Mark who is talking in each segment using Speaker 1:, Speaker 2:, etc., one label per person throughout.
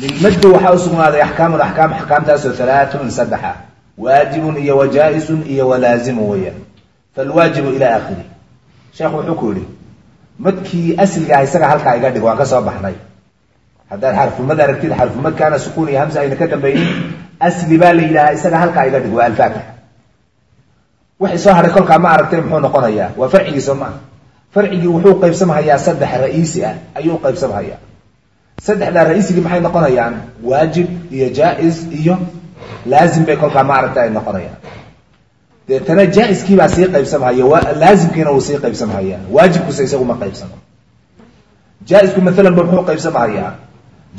Speaker 1: lilmaddi waxaa u sugnaaday axkaamun axkaam axkaamtaasoo halaaatun saddexa waajibun iyo wajaa-isun iyo walaazimun weeyaan. Falwaajibu ilaa aakhiri. Sheekhu wuxuu ku yidhi madkii asliga ah isaga halkaa iga dhig waan ka soo baxnay. Haddaad xarfulmad aragtid xarfulmadkaana sukuun iyo hamsa ayna ka dambaynin asli baa la yidhahaa isaga halkaa iga dhig waa alfaatix waxay soo hadhay kolkaa ma aragtay muxuu noqonayaa waa farcigii soo maaha farcigii wuxuu qaybsamhayaa saddex ra'iisi ah ayuu qaybsamhayaa saddexdaa ra'iisigii maxay noqonayaan? Waajib iyo jaa-is iyo laazim bay kolkaa ma aragtay ay noqonayaan. Deetana jaa-iskii baa sii qaybsamhaya laazimkiina wuu sii qaybsamhayaa waajibkuse isaguma qaybsamo. Jaa-isku maalan ba muxuu qaybsamhayaa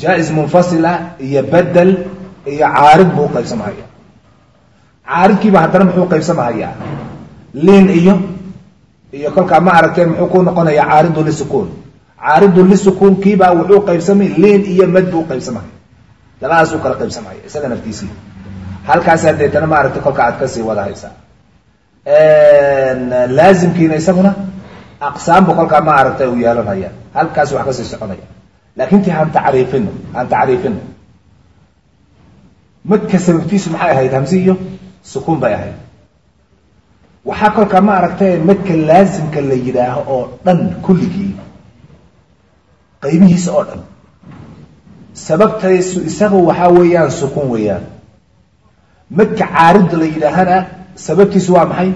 Speaker 1: jaa-is munfasila iyo bedel iyo caarid buu qaybsamhayaa caaridkiiba haddana muxuu qaybsamhayaa liin iyo iyo kolkaa ma aragteen muxuu ku noqonayaa caaridu lisukuun caaridu lisukuunkiibaa wuxuu qaybsamay liin iyo mad buu qaybsamhaya labadaasuu kala qaybsamhaya isaga naftiisii. Halkaasaa deetana ma aragtay kolka aad ka sii wada haysaa laazimkiina isaguna aqsaambu kolkaa ma aragtay uu yeelanaya halkaas wax ka sii soconaya. Laakin ti aan tacriifino aan tacriifino. Madka sababtiisu maxay ahayd hamsi iyo sukuun bay ahayd. Waxaa kolkaa ma aragtay madka laazimka la yidhaaho oo dhan kulligii qaybihiisa oo dhan. Sababtaysu isaga waxaa weeyaan sukuun weeyaan. Madka caaridda la yidhaahana sababtiisu waa maxay?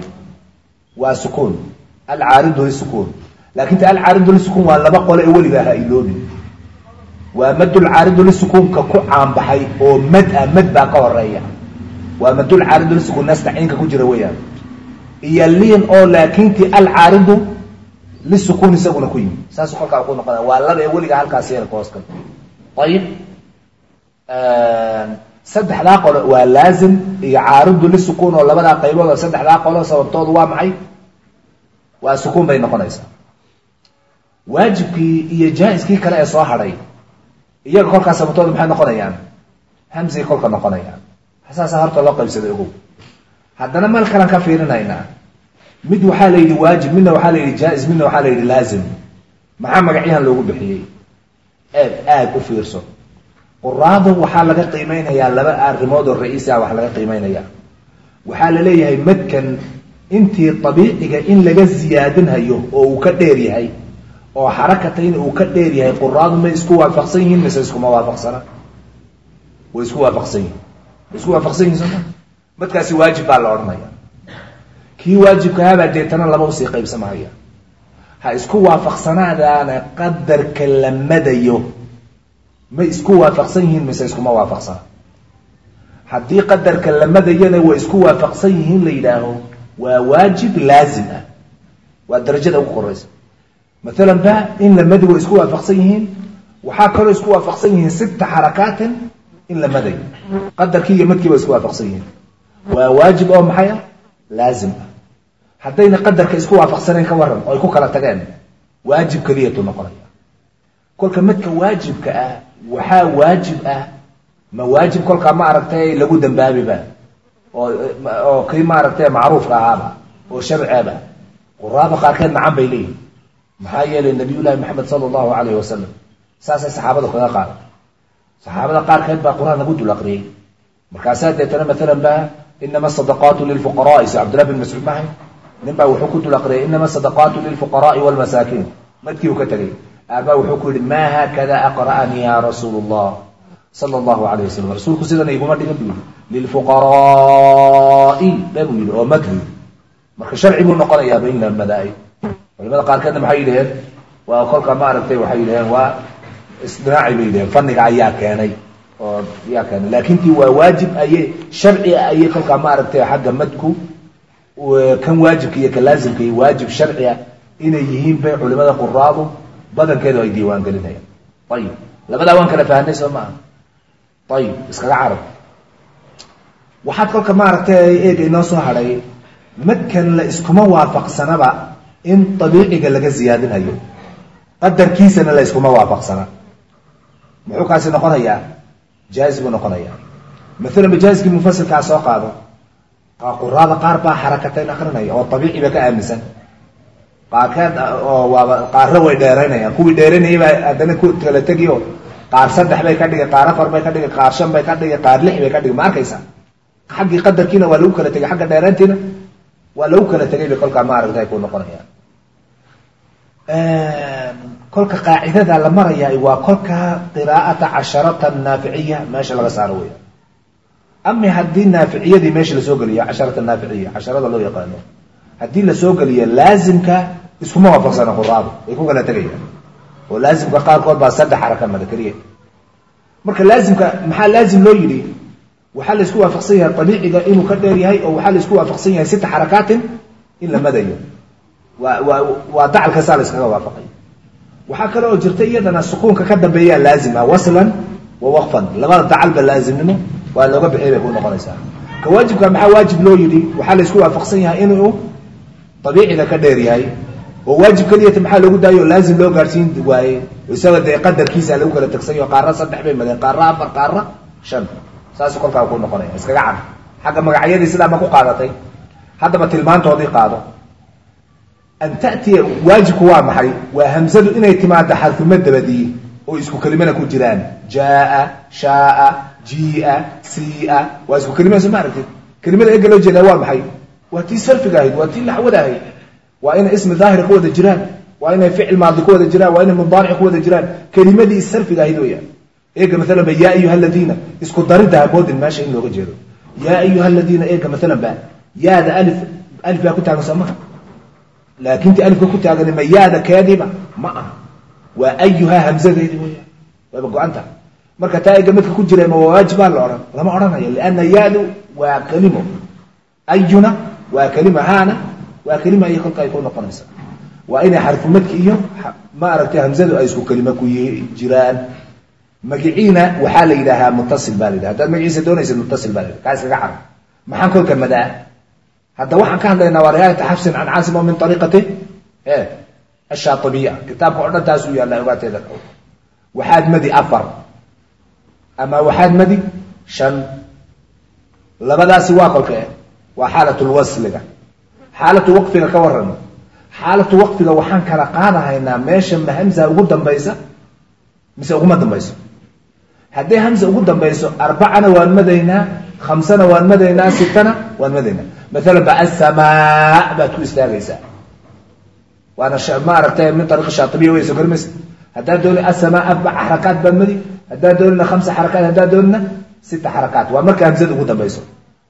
Speaker 1: Waa sukuun alcaaridu lisukuun laakin ta alcaaridu lisukuun waa laba qole ee weligaa ha iloobin. Waa madulcaaridu lisukuunka ku caanbaxay oo mad ah mad baa ka horreeya waa madulcaaridu lisukuun naasta ciinka ku jira weeyaan. Iyo liin oo laakinti alcaaridu lisukuun isaguna ku yimi saasuu kolkaa ku noqonaya waa laba ee weligaa halkaas yeelka hoos kal ayib saddexdaa qolo waa laazim iyo caaridu lisukuun oo labadaa qaybood oo saddexdaa qolo sababtoodu waa maxay waa sukuun bay noqonaysaa waajibkii iyo jaa-iskii kale ee soo hadhay iyaga kolkaa sababtoodu maxay noqonayaan hamsay kolka noqonayaan saasaa horta loo qaybsaday ogow haddana meel kalan ka fiirinaynaa mid waxaa la yidhi waajib midna waxaa la yidhi jaa-is midna waxaa la yidhi laazim. Maxaa magacyahan loogu bixiyey? Eed aada u fiirso. Quraadu waxaa laga qiimeynayaa laba arrimood oo ra'iisi ah wax laga qiimeynaya waxaa la leeyahay madkan intii dabiiciga in laga siyaadinhayo oo uu ka dheer yahay oo xarakatayn uu ka dheer yahay quraadu may isku waafaqsan yihiin mise iskuma waafaqsana. Way isku waafaqsan yihiin way isku waafaqsan yihiin sooma madkaasi waajib baa la odhanaya kii waajibkahabaa deetana laba u sii qaybsamahaya ha isku waafaqsanaadaana qadarka la madayo. May isku waafaqsan yihiin mise iskuma waafaqsana haddii qadarka la madayana way isku waafaqsan yihiin la yidhaaho waa waajib laazim ah. Waa darajada ugu koreysa maalan ba in la madi way isku waafaqsan yihiin waxaa kaloo isku waafaqsan yihiin sita xarakaatin in la madayo. Qadarkii iyo madkii isku waafaqsan yihiin. Waa waajib oo maxay ah? Laazim ah haddayna qadarka isku waafaqsanayn ka waran oo ay ku kala tageen waajib keliyatu noqonaya kolka madka waajibka ah waxaa waajib ah ma waajib kolkaa ma aragtay lagu dambaabiba oo kii maaragtay macruufka ahaaba oo sharceeba quraada qaarkeed nacan bay leeyihiin maxaa yeelay nabiy llaahi maxamed sala allahu calayhi wasalam saasay saxaabada kaga qaada saxaabada qaarkeed baa qur'aan lagu dul aqriyey markaasaa deetana maalan ba inama sadaqaatu lilfuqaraai si cabdillah bin mascuud mahay nin baa wuxuu ku dul aqriyay inama sadaqaatu lilfuqaraai walmasaakiin madkii uu ka tegay aabaa wuxuu ku yihi maa haakada aqra'anii ya rasuul llah sala allahu alayh wasalam rasuulku sidana iguma dhigan buu yihi lilfuqaraai be buu oo mad buu yihi marka sharci buu noqonayaaba in la madaa-ay qaarkeedna maxay yidhaheen? Waa kolka maaragtay waxay yidhaheen waa isdinaaci bay yidhaheen. Fanniga ayaa keenay oo yaa keenay. Laakin tii waa waajib ayay sharci ayay kolkaa maaragtay xagga madku kan waajibka iyo kan laazimka iyo waajib sharci ah inay yihiin bay culimada quraadu badankeedu ay diiwaan gelinayaan ayib labadaa waan kala fahanay soo maaha ayib iskaga carab. Waxaad kolka maaragtay eega inoo soo hadhay madkan la iskuma waafaqsanaba in dabiiciga laga siyaadinhayo qadarkiisana la iskuma waafaqsana. Muxuu kaasi noqonayaa? Jaa-is buu noqonayaa. Maalan majaaskii mufasilkaa soo qaado quraada qaar baa xarakatayn akrinaya oo dabiiciba ka aaminsan. Qaarra way dheeraynayaan. Kuwii dheeraynayay baa haddana kala tegi qaar saddex bay ka dhigay qaar afar bay ka dhigay qaar shan bay ka dhigay qaar lix bay ka dhigay. Ma arkaysaa? Xaggii qadarkiina waa lagu kala tegay xagga dheeraantiina waa lagu kala tegay bay kolkaa maaragtay ku noqonayaan. Kolka qaacidada la marayaa waa kolka qiraa'ata casharata naaficiya meesha laga saaro weya ama haddii naaficiyadii meesha la soo geliyo casharata naaficiya casharada loo yaqaano haddii la soo geliyo laazimka iskuma waafaqsana quraadu way ku kala tegayaan. Oo laazimka qaarkood baa saddex xaraka mada keliya marka laazimka maxaa laazim loo yidhi? Waxaa la isku waafaqsan yahay abiiciga inuu ka dheer yahay oo waxaa la isku waafaqsan yahay sita xarakaatin in la madayo. Waa waa waa dacalkaasaa la iskaga waafaqay. Waxaa kale oo jirta iyadana sukuunka ka dambeeyaa laazima waslan wa waqfan. Labada dacalba laazimnimo waa looga bixiyay bay ku noqonaysaa. Ka waajibka maxaa waajib loo yidhi? Waxaa la isku waafaqsan yahay inuu abiiciga ka dheer yahay. Oo waajib keliyata maxaa loogu daayo laazim loo gaadhsiin waaye? Isaga dee qadarkiisa lagu kala tegsayo qaarra saddex bay madeen qaarra afar qaarra shan. Saas kolkaa ku noqonaya iskaga cad xagga magacyadii sidaa ma ku qaadatay. Haddaba tilmaantoodii qaado. An ta'tiya waajibku waa maxay? Waa hamsadu inay timaado xarfuma dabadii oo isku kelimana ku jiraan. Jaaa shaaa jia sia waa isku kelimada soo ma aragtid kelimada ega loo jeedaa waa maxay? Waa tii sarfiga ahayd waa tii naxwada ahayd. Waa inay ismi daahira ku wada jiraan. Waa inay ficil maadi ku wada jiraan. Waa inay mudaaric ku wada jiraan. Kelimadii sarfiga ahayd weyaan eega maalan yaa ayuha aladiina isku darida hamoodin meesha in looga jeedo. Yaa ayuha aladiina eega maalan yaada alif alif baa ku taagan soo maha laakin ti alifka ku taagan ma yaada keediiba ma aha. Waa ayuha hamzadeedi weyaan wayba go-anta marka taa eega midka ku jira ma waa waajibaa la odhan. Lama odhanayo lianna yaadu waa kelimo ayuna waa kelima haana waa kelima iyo kolka ay ku noqonaysa. Waa inay xarfumadki iyo ma aragtay hamzadu ay isku kelimo ku jiraan. Magiciina waxaa la yidhaahaa mutasil baa la yidhaha haddaad magaciisa doonaysid mutasil baa la yidhaha kaa iskaga carab maxaan kolka madaa. Hadda waxaan ka hadlaynaa waa riwaayata xafsin can caasim oo min ariiqati ashaatibiya kitaabka o dhan taasuu yaalla ogaateeda waxaad madi afar ama waxaad madi shan labadaasi waa kolka e waa xaalatulwasliga xaalatu waqfiga ka warramo xaalatu waqfiga waxaan kala qaadahaynaa meesha ma hamza ugu dambaysa mise uguma dambayso hadday hamza ugu dambayso arbacana waan madaynaa khamsana waan madaynaa sitana waan madaynaa maalan ba asamaa baad ku istaagaysaa waana ma aragtay min ariiq shaatibiya way soo haddaad dooni asamaa arbac xarakaat baad madi haddaad doonina khamsa xarakaat haddaad doonina sita xarakaat waa marka hamzada ugu dambayso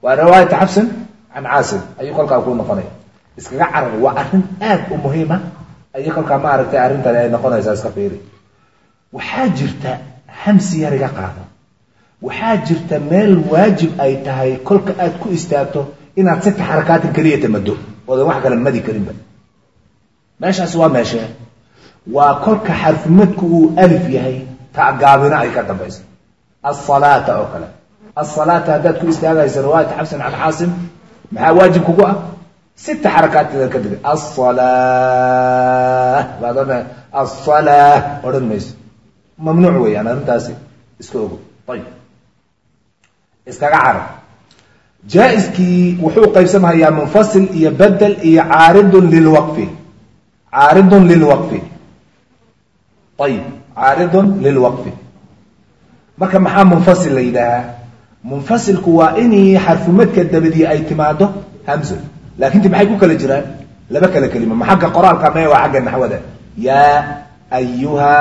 Speaker 1: waa riwaayata xafsin can caasim ayuu kolkaa ku noqonaya iskaga carar waa arrin aad u muhiima ayay kolkaa ma aragtay arrintani ay noqonaysaa iska fiiri waxaa jirta hamsi yariga qaado waxaa jirta meel waajib ay tahay kolka aad ku istaagto inaad sita xarakaatin keliya tamado oodan wax kale madi karinba meeshaas waa meeshee waa kolka xarfumadku uu alif yahay tagaabina ay ka dambayso asalaata oo kale asalaata haddaad ku istaagaysa riwaayata xabsin can maxaa waajib kugu ah sita xarakaatida ka digay asalaa baad odhan asalaa odhan mayso mamnuuc weeyaan arrintaasi iska ogo ayib iskaga carab jaa-iskii wuxuu qaybsamahayaa munfasil iyo bedel iyo caaridun lilwaqfi caaridun lilwaqfi ayib caaridun lilwaqfi. Marka maxaa munfasil la yidhaahaa? Munfasilku waa inii xarfumadka dabadii ay timaado hamzo laakinti maxay ku kala jiraan? Laba kala kelima. Ma xagga qoraalka mee waa xagga naxwada. Yaa ayuha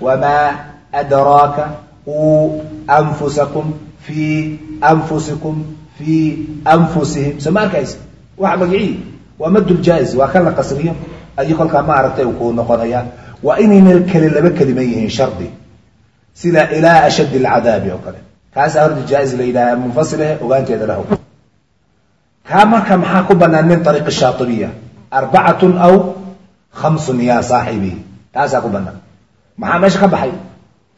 Speaker 1: wamaa adraaka uu anfusakum fii anfusikum fii anfusihim. Soo ma arkaysa? Waxa magicii. Waa maduljaais waa kan la qasriyo. Ayuu kolkaa ma aragtay kuu noqonaya waa inayna kale laba kelima yihiin shardi. Sida ilaa ashaddi alcadaabi oo kale. Kaasaa horta jaa-is la yidhaaha munfasilehe ogaanteeda lahow kaa marka maxaa ku banaan min ariiqi shaatibiya? Arbacatun aw khamsun ya saaxibii taasaa ku banaan maxaa meesha ka baxay?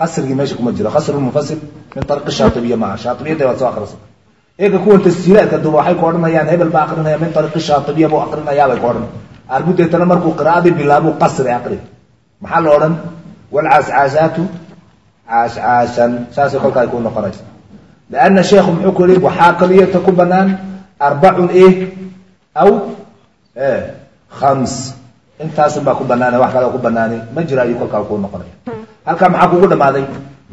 Speaker 1: Qasrigii meesha kuma jiro. Qasru munfasil min ariiqi shaatibiya maaha shaatibiyada waad soo akrisa eega kuwan tasjiilaadka duba waxay ku odhanayaan hebel baa akrinaya min ariiqi shaatibiya buu akrinayaabay ku odhan arbudeetana markuu qiraa'adii bilaabuu qasri aqri maxaa la odhan? Walcaascaasaatu caashcaashan saasay kolka ay ku noqonaysa. Lianna sheekhu muxuu ku yihi waxaa kaliyata ku banaan arbacun e aw khams. Intaasun baa ku banaana wax kaloo ku banaani ma jiro ayuu kolkaa kuu noqonaya. Halkaa maxaa kugu dhamaaday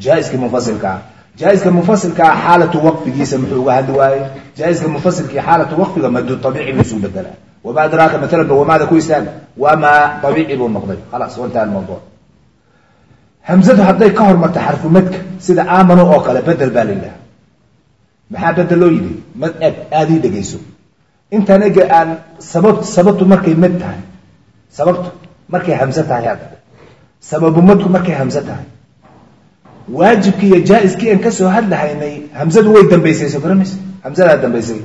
Speaker 1: jaa-iskii munfasilkaa jaa-iska munfasilkaa xaalatu waqfigiisa muxuu uga hadli waaye jaa-iska munfasilkii xaalatu waqfiga madu abiici buu isu bedelaa wama adraaka maalan ba wamaada ku istaaga wamaa abiici buu noqday khalaas wantaha almawduuc hamzadu hadday ka hormarta xarfumadka sida aamanu oo kale bedel baa la yidhaha maxaa bedel loo yidhi mad eg aadii dhegayso intaan ega aan sabab sababtu markay mad tahay sababtu markay hamse tahay hadda sababu madku markay hamse tahay waajibkii iyo jaa-iskii aan ka soo hadlahaynay hamzadu way dambaysay soo garamaysa hamzadaa dambaysay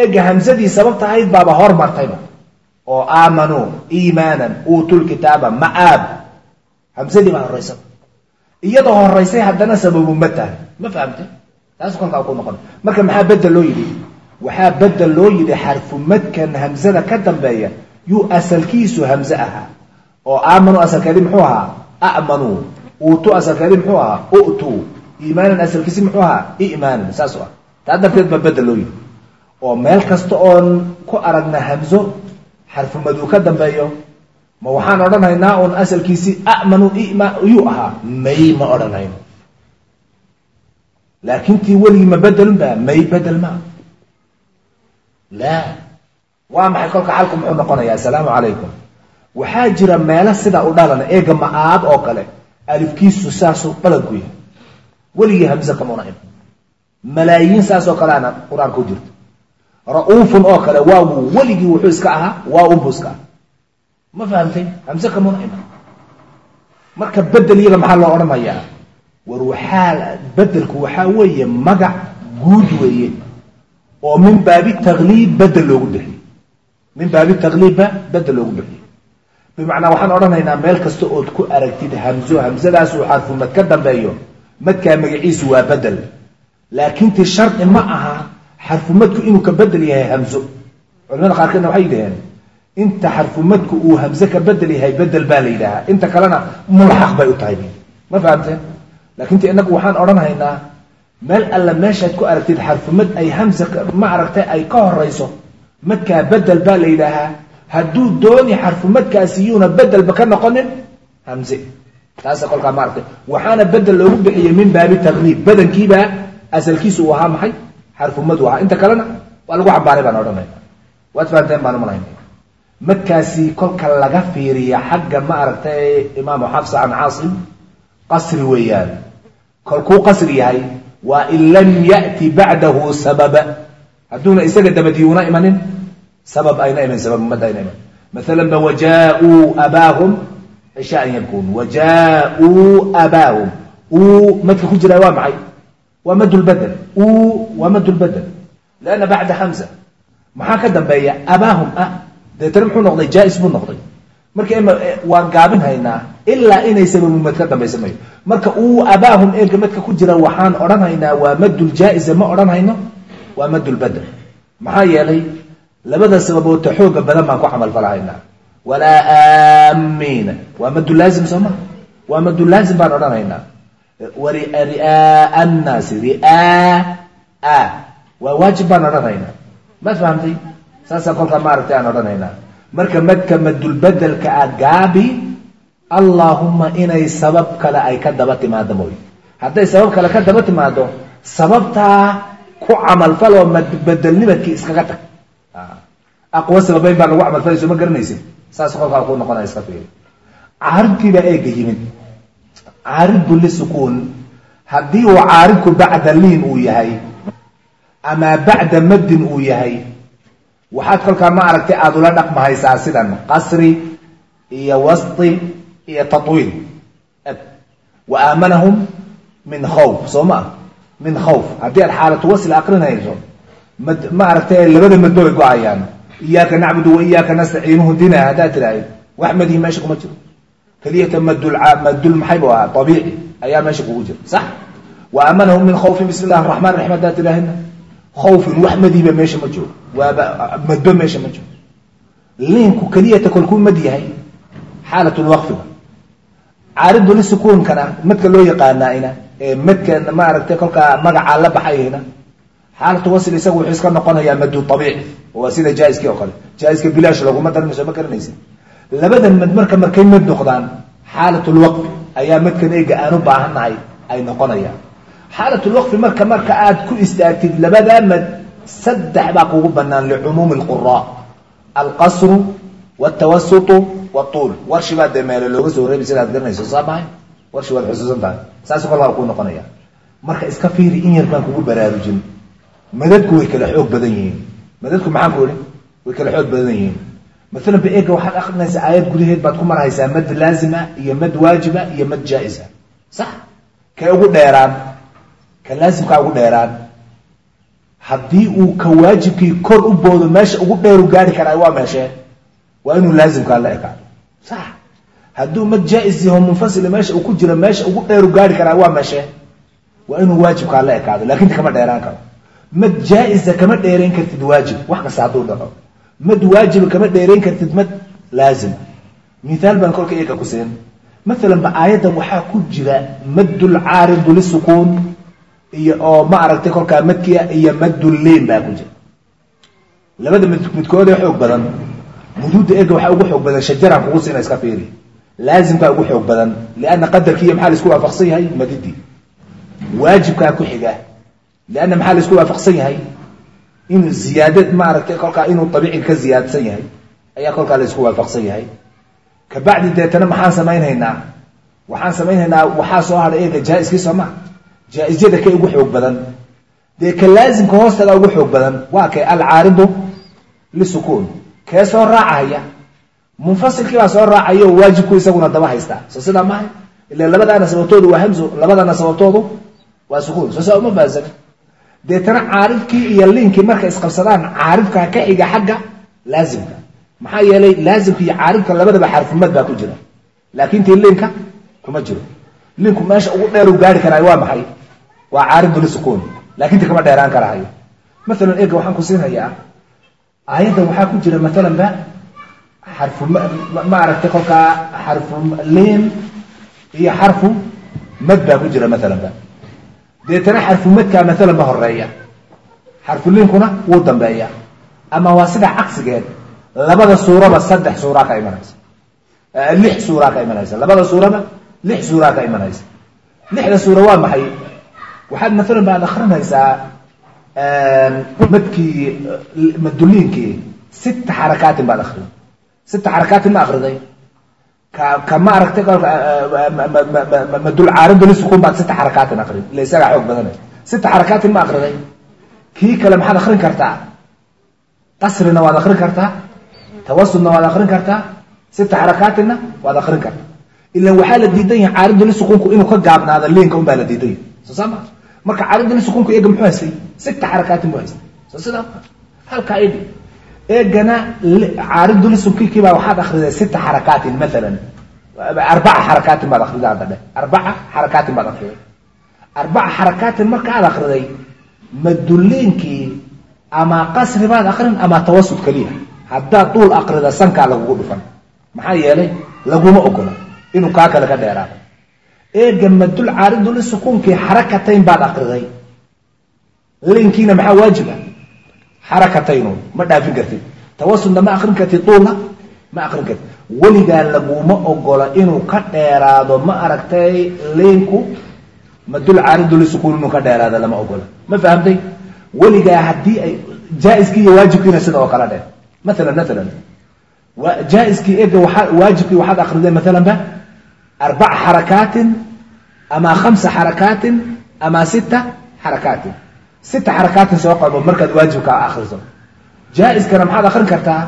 Speaker 1: eega hamzadii sababta ahayd baaba hormartayba oo aamanuu iimaanan uutul kitaaba macaab hamzadii baa horeysaba iyadoo horeysay haddana sababu ma tahay. Ma fahamte taas kolkaa ku noqon. Marka maxaa bedel loo yidhi? Waxaa bedel loo yidhi xarfu madkan hamzada ka dambeeya yuu asalkiisu hamze ahaa. Oo aamanuu asalkeedi muxuu ahaa? Amanuu uutu asalkeedi muxuu ahaa? Utuu iimaanan asalkiisi muxuu ahaa? Imaanan saas ah. Taa darteed baa bedel loo yidhi oo meel kasta oon ku aragna hamzo xarfumaduu ka dambeeyo ma waxaan odhanhaynaa un asalkiisii amanu yuu ahaa? May ma odhanayno laakin tii weligii ma bedelun ba may bedel laa waa maxay kolka xalku muxuu noqonayaa? Assalaamu calaykum. Waxaa jira meelo sidaa u dhalana eega ma-aad oo kale. Alifkiisu saasuu dhalanku yahay. Weligii hamze kamuna im malaayiin saas oo kale ana qur'aanka jirto ra'uufun oo kale waagu weligii wuxuu iska ahaa waa unbu iska aha ma fahamtay? Hamse kamuna iman marka bedel iyaga maxaa loo odhanayaa war waxaa bedelku waxaa weeye magac guud weeye oo min baabi takliib bedel loogu bixiyey min baabi takliibba bedel loogu bixiyey bimacnaa waxaan odhanaynaa meel kasta ood ku aragtid hamzo hamsadaasuu xarfu mad ka dambeeyo madkaa magaciisu waa bedel laakiin ti shardi ma aha xarfumadku inuu ka bedel yahay hamzo. Culimada qaarkeedna waxay yidhaheen inta xarfumadku uu hamze ka bedel yahay bedel baa la yidhaahaa. Inta kalena mulxaq bay u tahay. Ma fahamteen? Laakiin ti inagu waxaan odhanhaynaa meel alle meeshaad ku aragtid xarfumad ay hamze ma aragtay ay ka horeyso madkaa bedel baa la yidhaahaa. Hadduu dooni xarfumadkaasi yuuna bedelba ka noqonin hamze. Taasa kolkaa ma aragtay. Waxaana bedel loogu bixiyey min baabi takliib badankiibaa asalkiisu uu ahaa maxay xarfumadu ahaa inta kalena waa lagu xambaaray baan odhanayna waad fahanteen baan umalayna madkaasi kolka laga fiiriya xagga ma aragtay imaamu xafsa can caasim qasri weeyaan. Kolkuu qasri yahay waa in lam ya'ti bacdahu sababa. Hadduuna isaga dabadiyuuna imanin. Sabab ayna iman sabab mad ayna iman. Maalan ba wajaa-uu abaahum cishaan yabkuun wajaa-uu abaahum uu madka ku jiraa waa maxay lbadel uu waa mad lbadel lanna bacda hamza. Maxaa ka dambeeya? Abaahum ah deetana muxuu noqday jaa-is buu noqday. Marka waan gaabin haynaa ilaa inay sababu mad ka dambaysa mayo. Marka uu abaahum eelka madka ku jira waxaan odhan haynaa waa maduljaa'isa ma odhan hayno? Waa madulbadel maxaa yeelay labada sababoodta xooga badan baan ku camalfalahaynaa walaa aamiina waa madulaazim soo maa waa riaa annaasi riaa waa waajib baan odhan haynaa maad fahamtay saasaa kolkaa maaragtay aan odhanaynaa. Marka madka madulbedelka a gaabi allaahumma inay sabab kale ay ka daba timaado mooy hadday sabab kale ka daba timaado sababtaa ku camalfaloo madbedelnimadkii iskaga tag. Aqwa sababeyn baa lagu camalfalayso ma garanaysid saas kolkaa ku noqonaya iska fiiri. Caaridkiibaa eega yimid caaridbu lisukuun haddii uu caaridku bacda liin uu yahay ama bacda maddin uu yahay waxaad kolkaa ma aragtay aada ula dhaqmahaysaa sidan qasri iyo wasti iyo tatwiil. Wa aamanahum min khawf soo ma? Min khawf. Haddii aad xaalatu wasl aqrinayso mad ma aragtay labada madba way go'ayaan. Iyaaka nacbudu wa iyaaka nastaciinuhu dina haddaad tidhaahid wax madihi meesha kuma jiro keliyata madul maxay bu ahaa abiici ayaa meesha kugu jira sax wa aamanahum min khawfin bismi illahi raxmaan raxiim haddaad tidhaahidna khawfin wax madihiba meesha ma jiro waaba madba meesha ma jiro liinku keliyata kolkuu mad yahay xaalatulwaqfiga caaridu lisukuunkana madka loo yaqaanaina ee madka maaragtay kolkaa magacaa la baxayna xaalatu wasl isagu wuxuu iska noqonayaa madu abiici waa sida jaa-iskii oo kale jaa-iska bilaash laguma darmayso ma garanaysa labada mad marka markay mad noqdaan xaalatulwaqfi ayaa madkan eega aan u baahannahay ay noqonayaan. Xaalatulwaqfi marka marka aad ku istaagtid labadaa mad saddex baa kugu banaan licumuumi lquraa alqasru wاtawasutu wاtuul warshi baa dee meelo looga soo reebi sidaad garanayso saa mahay? Warshi waad xusuusan tahay. Saas kolkaa kuu noqonaya marka iska fiiri in yar baan kugu baraarujin. Madadku way kala xoog badan yihiin. Madadku maxaan ku ihi way kala xoog badan yihiin maalan ba eega waxaad akrinaysaa aayad gudaheed baad ku marhaysaa mad laazima iyo mad waajiba iyo mad jaa-isa sax. Kay ugu dheeraan ka laazimkaa ugu dheeraan. Haddii uu ka waajibkii kor u boodo meesha ugu dheeru gaari karaa waa meeshee waa inuu laazimkaa la ekaado sax. Hadduu mad jaa-is yaho munfasila meesha uu ku jiro meesha ugu dheeru gaari karaa waa meeshee waa inuu waajibkaa la ekaado laakiin kama dheeraan karo. Mad jaa-isa kama dheerayn kartid waajib. Wax kasta hadduu dhaco mad waajiba kama dheerayn kartid mad laazim. Mithaal baan kolka iyaga ku maalan ba aayaddan waxaa ku jira maddul caaridu lisukuun iyo oo ma aragtay kolkaa madkia iyo maddulleyn baa ku jira. Labada mid midkoodee xoog badan. Muduudda eega waxaa ugu xoog badan shajaraan kugu siina iska fiiri. Laazimkaa ugu xoog badan lianna qadarkiiyo maxaa la isku waafaqsan yahay? Madidii waajibkaa ku xiga. Lianna maxaa la isku waafaqsan yahay in ziyaadad maaragtay kolkaa inuu abiiciga ka ziyaadsan yahay ayaa kolkaa la isku waafaqsan yahay. Kabacdi deetana maxaan samaynhaynaa waxaan samaynhaynaa waxaa soo hadhay eega jaa-iskii sooma jaa-isyada kay ugu xoog badan. Dee ka laazimka hoostaga ugu xoog badan waa kay alcaaridu lisukuun kee soo raacahaya munfasilkii baa soo raacaya oo waajibku isaguna daba haystaa. Soo sidaa mahay ila labadaana sababtoodu waa hamzo labadana sababtoodu waa sukuun. Soo saa uma baasana deetana caaridkii iyo liinkii markay isqabsadaan caaridka ka xiga xagga laazimka. Maxaa yeelay laazimka iyo caaridka labadaba xarfumad baa ku jira. Laakin tii liinka kuma jiro. Liinku meesha ugu dheeru gaari karaayo waa maxay? Waa caaridu lisukuun laakiin ti kama dheeraan karahayo maalan eega waxaan ku siinhayaa. Aayaddan waxaa ku jira maalan ba xarfu ma aragtay kolkaa xarfu liin iyo xarfu mad baa ku jira maalan ba deetana xarfu madkaa maalan ba horreeya xarfu liinkuna wuu dambeeya. Ama waa sida cagsigeed labada suuraba saddex suuraa ka imanaysa. Lix suuraa ka imanaysa. Labada suuraba lix suuraa ka imanaysa. Lixda suura waa maxay? Waxaad maalan baad akrinaysaa madkii maduliinkii sita xarakaatin baad akriday sita xarakaatin ma akriday ka ka ma aragtay madul caaridu lisukun baad sita xarakaatin akrid ila isagaa xoog badanay sita xarakaatin ma akriday kii kale maxaad akrin kartaa? Qasrina waad akrin kartaa? Tawasudna waad akrin kartaa? Sita xarakaatinna waad akrin kartaa. Ilan waxaa la diidan yahay caaridu lisukunku inuu ka gaabnaado liinka un baa la diidan yahay. Soo saa maa marka caaridu lisukunku eega muxuu haystay? Sita xarakaatin buu haystay. Soo sidaa halkaa idhi eegana caaridu lisunkikii baa waxaad akriday sita xarakaatin maalan arbaca xarakaatin baad akriday hadda dheh arbaca xarakaatin baad akriday arbaca xarakaatin markaad akriday maduliinkii ama qasri baad akrin ama tawasud keliya. Haddaad duul akrida sankaa lagugu dhufan. Maxaa yeelay laguma ogola. Inuu kaa kale ka dheeraado. Eega madul caaridu lisukuunkii xarakatayn baad akriday linkiina maxaa waajiba xarakataynu ma dhaafin kartid. Tawasudna ma akrin kartid duulna ma akrin kartid. Weligaa laguma ogola inuu ka dheeraado ma aragtay liinku madul caaridu inuu ka dheeraado lama ogola ma fahamtay? Weligaa haddii ay jaa-iskii iyo waajibkiina sida oo kale dheh. Maalan maalan jaa-iskii waa waajibkii waxaad akriday maalan ba arbaca xarakaatin ama khamsa xarakaatin ama sita xarakaatin sita xarakaatin soo qabo markaad waajibka akriso jaa-iskana maxaad akrin kartaa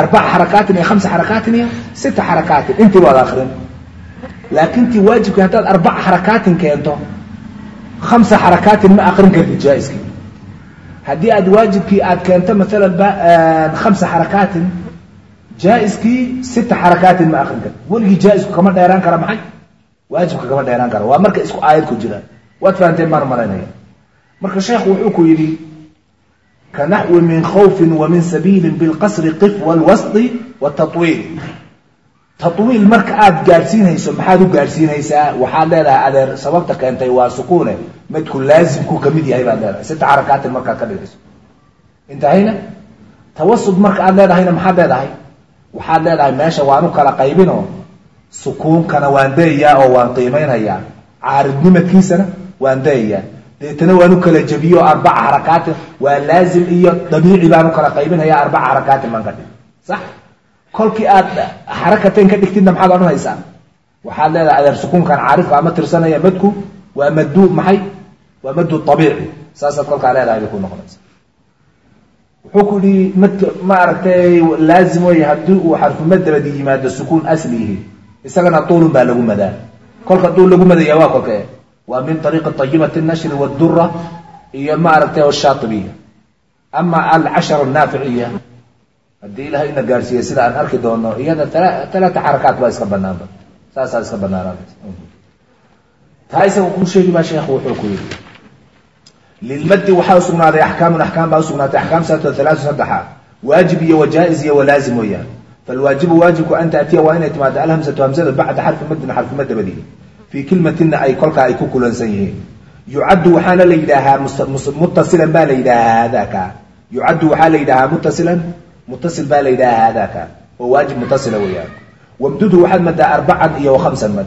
Speaker 1: arbaca xarakaatin iyo khamsa xarakaatin iyo sita xarakaatin intii waad akrin laakin tii waajibkii haddaad arbaca xarakaatin keento khamsa xarakaatin ma akrin kartid jaa-iskii haddii aad waajibkii aad keento maalan ba khamsa xarakaatin jaa-iskii sita xarakaatin ma akrin kartid. Weligii jaa-isku kama dheeraan kara maxay? Waajibka kama dheeraan kara waa marka isku aayad ku jiraan waad fahanteen maan malaynaya marka sheekhu wuxuu ku yidhi kanaxwi min khawfin wa min sabiilin bilqasri qif walwasdi watawiil tawiil marka aad gaadhsiinayso maxaad u gaadhsiinaysaa? Waxaad leedahay adeer sababta keentay waa sukuune. Madku laazimku ka mid yahay baad leedahay. Sita xarakaatin markaad ka dhigayso. Intahayna tawasud marka aad leedahayna maxaad leedahay? Waxaad leedahay meesha waanu kala qaybinoo sukuunkana waan dayayaa oo waan qiimaynayaa caaridnimadkiisana waan dayayaa deetana waan u kala jebiyo arbaca xarakaatin waa laazim iyo dabiici baan u kala qaybinaya arbaca xarakaatin baan ka dhig sax. Kolkii aad xarakatayn ka dhigtidna maxaad odhanaysaa waxaad leedahay adeer sukuunkan caaridka ama tirsanaya madku waa maddu maxay? Waa maddu abiici saasaad kolkaa leedahay bay ku noqonaysa wuxuu ku yihi madka ma aragtay laazim wey haddii uu xarfumad dabadi yimaado sukuun aslihi. Isagana tuulun baa lagu madaa. Kolka duul lagu madaya waa kolka waa min ariiqi ayibati nashri wdura iyo ma aragtay shaaibiya ama alcashar naaficiya haddii ilahay ina gaarsiiya sida aan arki doono iyada talaata xarakaat baa iska banaanba saasaa iska banaanaanaysa taa baa sheekhu wuxuu ku yihi lilmadi waxaa usugnaaday axkaamun axkaam baa usugnaatay axkaam sato alaatu saddexa waajib iyo wajaa-is iyo walaazim weeyaan falwaajibu waajibku an taatiya waa inay timaado alhamsatu hamsada bacda xarfi madin xarfima dabadii fii kilmatina ay kolkaa ay ku kulansan yihiin. Yucaddu waxaana la yidhaahaa muttasilan baa la yidhaahaa haadaka yucaddu waxaa la yidhaahaa muttasilan muttasil baa la yidhahaa haadaka oo waajib muttasila weeyaan. Wamdudu waxaad madaa arbacan iyo khamsan mad.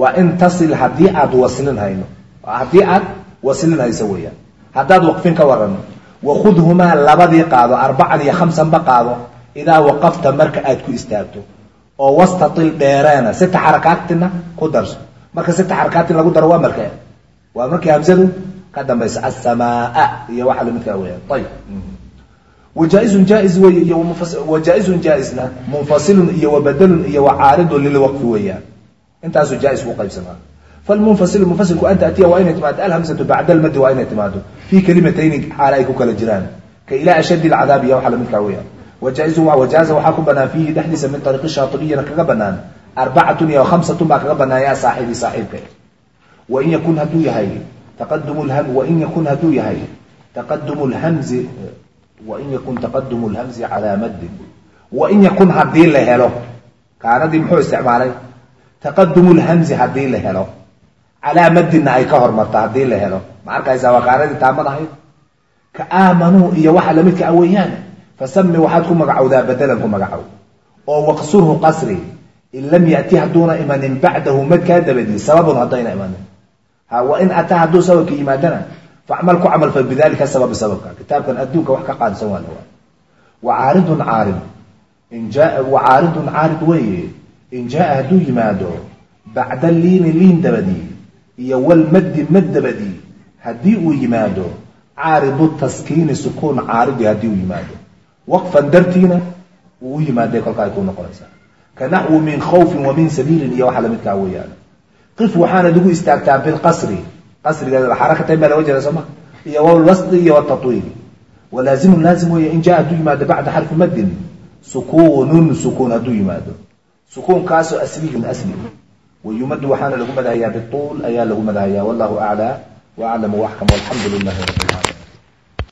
Speaker 1: Waa in tasil haddii aad waslin hayno. Haddii aad waslin hayso weeyaan. Haddaad waqfin ka warano wakhudhumaa labadii qaado arbacan iyo khamsanba qaado idaa waqafta marka aad ku istaagto. Oo wastatil dheereena sita xarakaatina ku darso marka sita xarakaatin lagu daro waa markee waa markii hamsadu ka dambaysa asamaa iyo waxa lamidkaa weyaan ayib wajaa-izun jaa-iz wey iyo wajaa-izun jaa-isna munfasilun iyo wabadalun iyo wacaaridun lilwaqfi weeyaan. Intaasuu jaa-is ku qaybsamaa. Falmunfasilu munfasilku an taatiya waa inay timaado alhamsatu bacda almadi waa inay timaado. Fii kalimatayni xaala ay ku kala jiraan. Ka ilaa ashaddi alcadaabi iyo waxa lamidkaa weyaan wajaa-izu wajaaza waxaa ku banaan fiihi dhexdiisa min ariiqi shaatibiyana kaga banaan arbacatun iyo khamsatun baa kaga banaan yaa saaxibi saaxiibka wain yakun hadduu yahay taqadum yakun hadduu yahay taqadumu lhamzi wain yakun taqadumu lhamzi calaa maddin wain yakun haddii la helo kaanadii muxuu isticmaalay taqadumu lhamzi haddii la helo calaa maddinna ay ka hormarto haddii la helo ma arkaysaa waa kaanadii taamad ahayd ka aamanuu iyo waxa lamidka a weeyaan fasami waxaad ku magacowdaa badalan ku magacow oo waqsurhu qasri in lam yati hadduuna imanin bacdahu madkaa dabadii sababun haddayna imanin wain ataa hadduu sababka yimaadana facmal ku camalfal bidalika sababi sababka kitaabkan adduunka wax ka qaadsan waa wacaaridun caarid jaa wacaaridun caarid weeye in jaaa hadduu yimaado bacda liini liin dabadii iyo walmaddi mad dabadii haddii uu yimaado caaridu taskiini sukuun caaridi haddii uu yimaado waqfan dartiina uu u yimaaday kolka ay ku noqonaysaa ka naxwu min khawfin wa sabiilin iyo waxa lamidkaa weeyaan qif waxaanad ugu istaagtaa bilqasri qasriga xarakatayn baa laga jeeda sooma iyo wlwasdi iyo wtatwiili walaazimun laazim weeye in jaa hadduu yimaado bacda xarfi madin sukuunun sukuun hadduu yimaado sukuunkaasoo asliyun asli wayumadu waxaana lagu madahayaa bituul ayaa lagu madahayaa wallahu aclaa waaclamu waxkam walxamdu lilahi rabbi